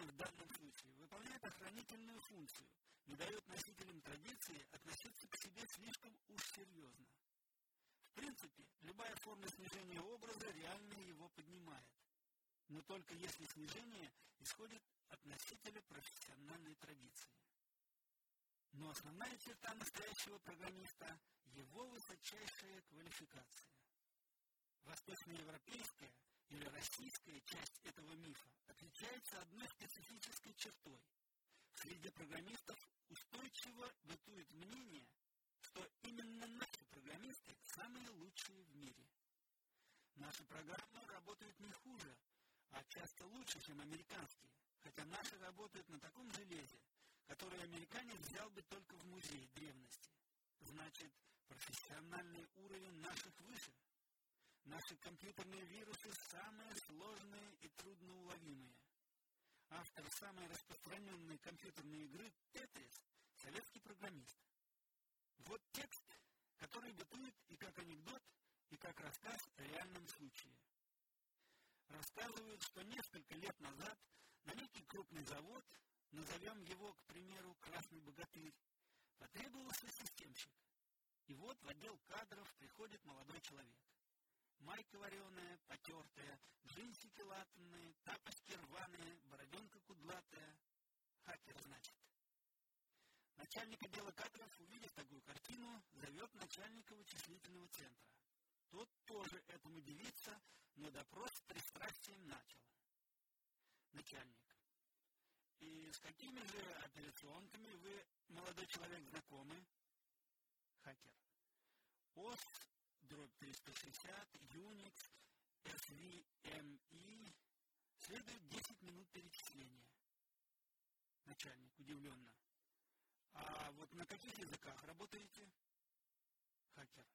В данном случае выполняет охранительную функцию, не дает носителям традиции относиться к себе слишком уж серьезно. В принципе, любая форма снижения образа реально его поднимает, но только если снижение исходит от носителя профессиональной традиции. Но основная черта настоящего программиста – его высочайшая квалификация. Восточноевропейская или российская часть этого мифа отличается одной специфической чертой. Среди программистов устойчиво бытует мнение, что именно наши программисты самые лучшие в мире. Наши программы работают не хуже, а часто лучше, чем американские, хотя наши работают на таком железе, которое американец взял бы только в музее древности. Значит, выше. Наши компьютерные вирусы самые сложные и трудноуловимые. Автор самой распространенной компьютерной игры Tetris – советский программист. Вот текст, который бытует и как анекдот, и как рассказ о реальном случае. Рассказывают, что несколько лет назад на некий крупный завод, назовем его, к примеру, «Красный богатырь», потребовался системщик. И вот в отдел кадров приходит молодой человек. Майка вареная, потертая, джинсики латанные, тапочки рваные, бороденка кудлатая. Хакер, значит. Начальник отдела кадров, увидев такую картину, зовет начальника вычислительного центра. Тот тоже этому дивится, но допрос с пристрастием начал. Начальник. И с какими же операционками вы, молодой человек, знакомы? Хакер. ОС, дробь 360, Unix, SVME. Следует 10 минут перечисления. Начальник удивленно. А вот на каких языках работаете? Хакер.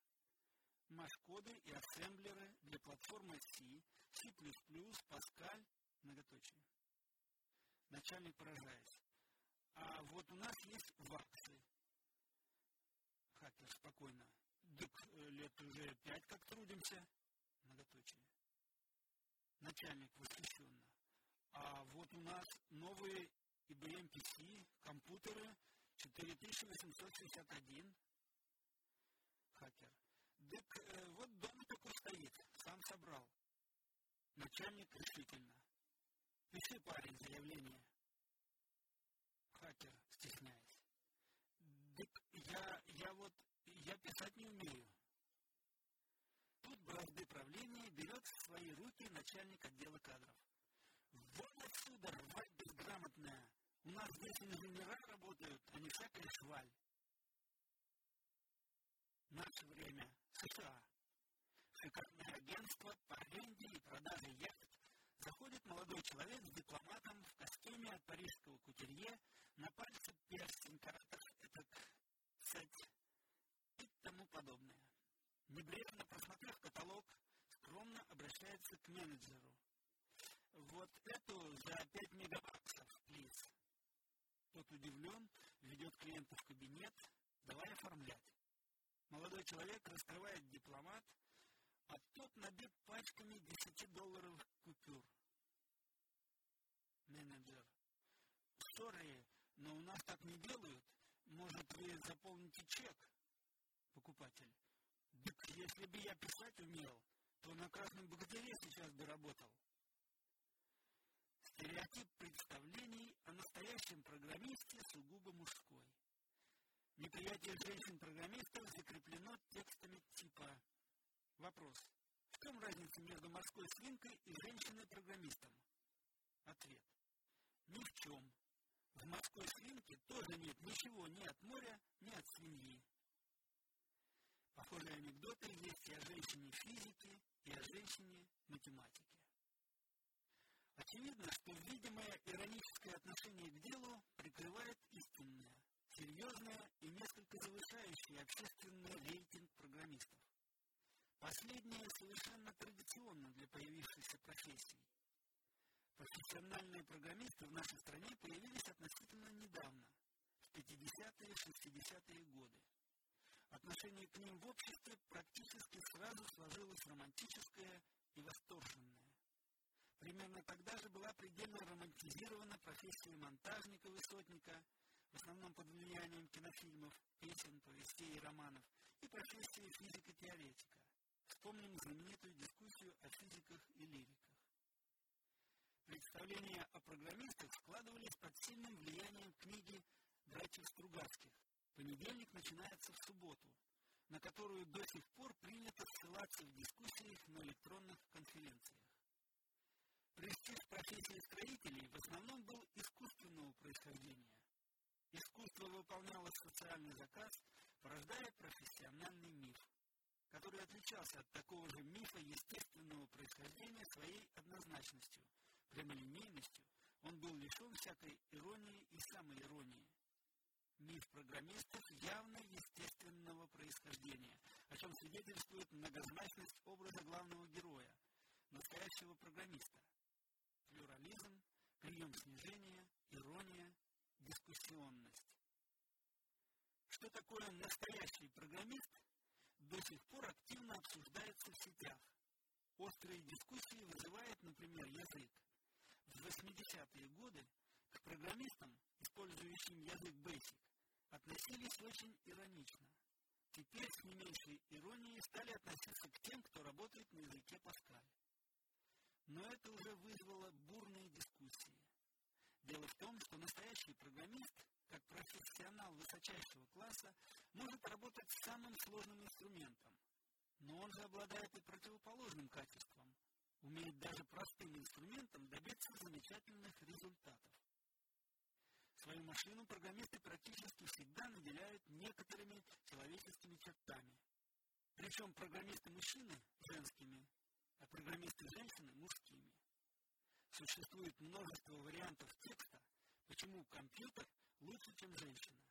Маш-коды и ассемблеры для платформы C, C++, Pascal, многоточие. Начальник поражаясь. А вот у нас есть ваксы. Хакер спокойно. Э, лет уже пять как трудимся. Многоточие. Начальник восхищенно. А вот у нас новые IBM PC, компьютеры 4861. Хакер. Дык э, вот дома такой стоит, сам собрал. Начальник решительно. Пиши, парень, заявление. Хакер, стесняясь. Дык я, я вот, я писать не умею. Тут бразды правления берет в свои руки начальник отдела кадров. Вон отсюда, рвать безграмотная. У нас здесь инженера работают, а не всякая шваль. Наше время. США. Шикарное агентство по аренде и продаже яхт заходит молодой человек с дипломатом в костюме от парижского кутерье, на пальце перстень, каратах, обращается к менеджеру. Вот эту за 5 мегабаксов, плиз. Тот удивлен, ведет клиента в кабинет, давай оформлять. Молодой человек раскрывает дипломат, а тот набит пачками 10-долларовых купюр. Менеджер. Сори, но у нас так не делают. Может, вы заполните чек? Покупатель. Так если бы я писать умел, то на красном богатыре сейчас бы работал. Стереотип представлений о настоящем программисте сугубо мужской. Неприятие женщин-программистов закреплено текстами типа Вопрос. В чем разница между морской свинкой и женщиной-программистом? Ответ. Ни в чем. В морской свинке тоже нет ничего ни от моря, ни от свиньи. Похожие анекдоты есть и о женщине-физике, и о женщине-математике. Очевидно, что видимое ироническое отношение к делу прикрывает истинное, серьезное и несколько завышающее общественный рейтинг программистов. Последнее совершенно традиционно для появившейся профессии. Профессиональные программисты в нашей стране появились относительно недавно, в 50-е 60-е годы. Отношение к ним в обществе практически сразу сложилось романтическое и восторженное. Примерно тогда же была предельно романтизирована профессия профессии монтажника-высотника, в основном под влиянием кинофильмов, песен, повестей и романов, и профессии физика-теоретика. Вспомним знаменитую дискуссию о физиках и лириках. Представления о программистах складывались под сильным влиянием книги братьев Стругацких «Понедельник начинается в субботу», на которую до сих пор принято ссылаться в дискуссиях на электронных конференциях. Престиж профессии строителей в основном был искусственного происхождения. Искусство выполняло социальный заказ, порождая профессиональный миф, который отличался от такого же мифа естественного происхождения своей однозначностью, прямолинейностью, он был лишен всякой иронии и самоиронии. Миф программистов явно естественного происхождения, о чем свидетельствует многозначность образа главного героя, настоящего программиста. Плюрализм, прием снижения, ирония, дискуссионность. Что такое настоящий программист, до сих пор активно обсуждается в сетях. Острые дискуссии вызывает, например, язык. В 80-е годы к программистам, использующим язык Basic, относились очень иронично. Теперь с не меньшей иронией стали относиться к тем, кто работает на языке Паскаль. Но это уже вызвало бурные дискуссии. Дело в том, что настоящий программист, как профессионал высочайшего класса, может работать с самым сложным инструментом. Но он же обладает и противоположным качеством. Умеет даже простым инструментом добиться замечательных результатов. Свою машину программисты практически всегда наделяют некоторыми человеческими чертами. Причем программисты-мужчины – женскими, а программисты-женщины – мужскими. Существует множество вариантов текста, почему компьютер лучше, чем женщина.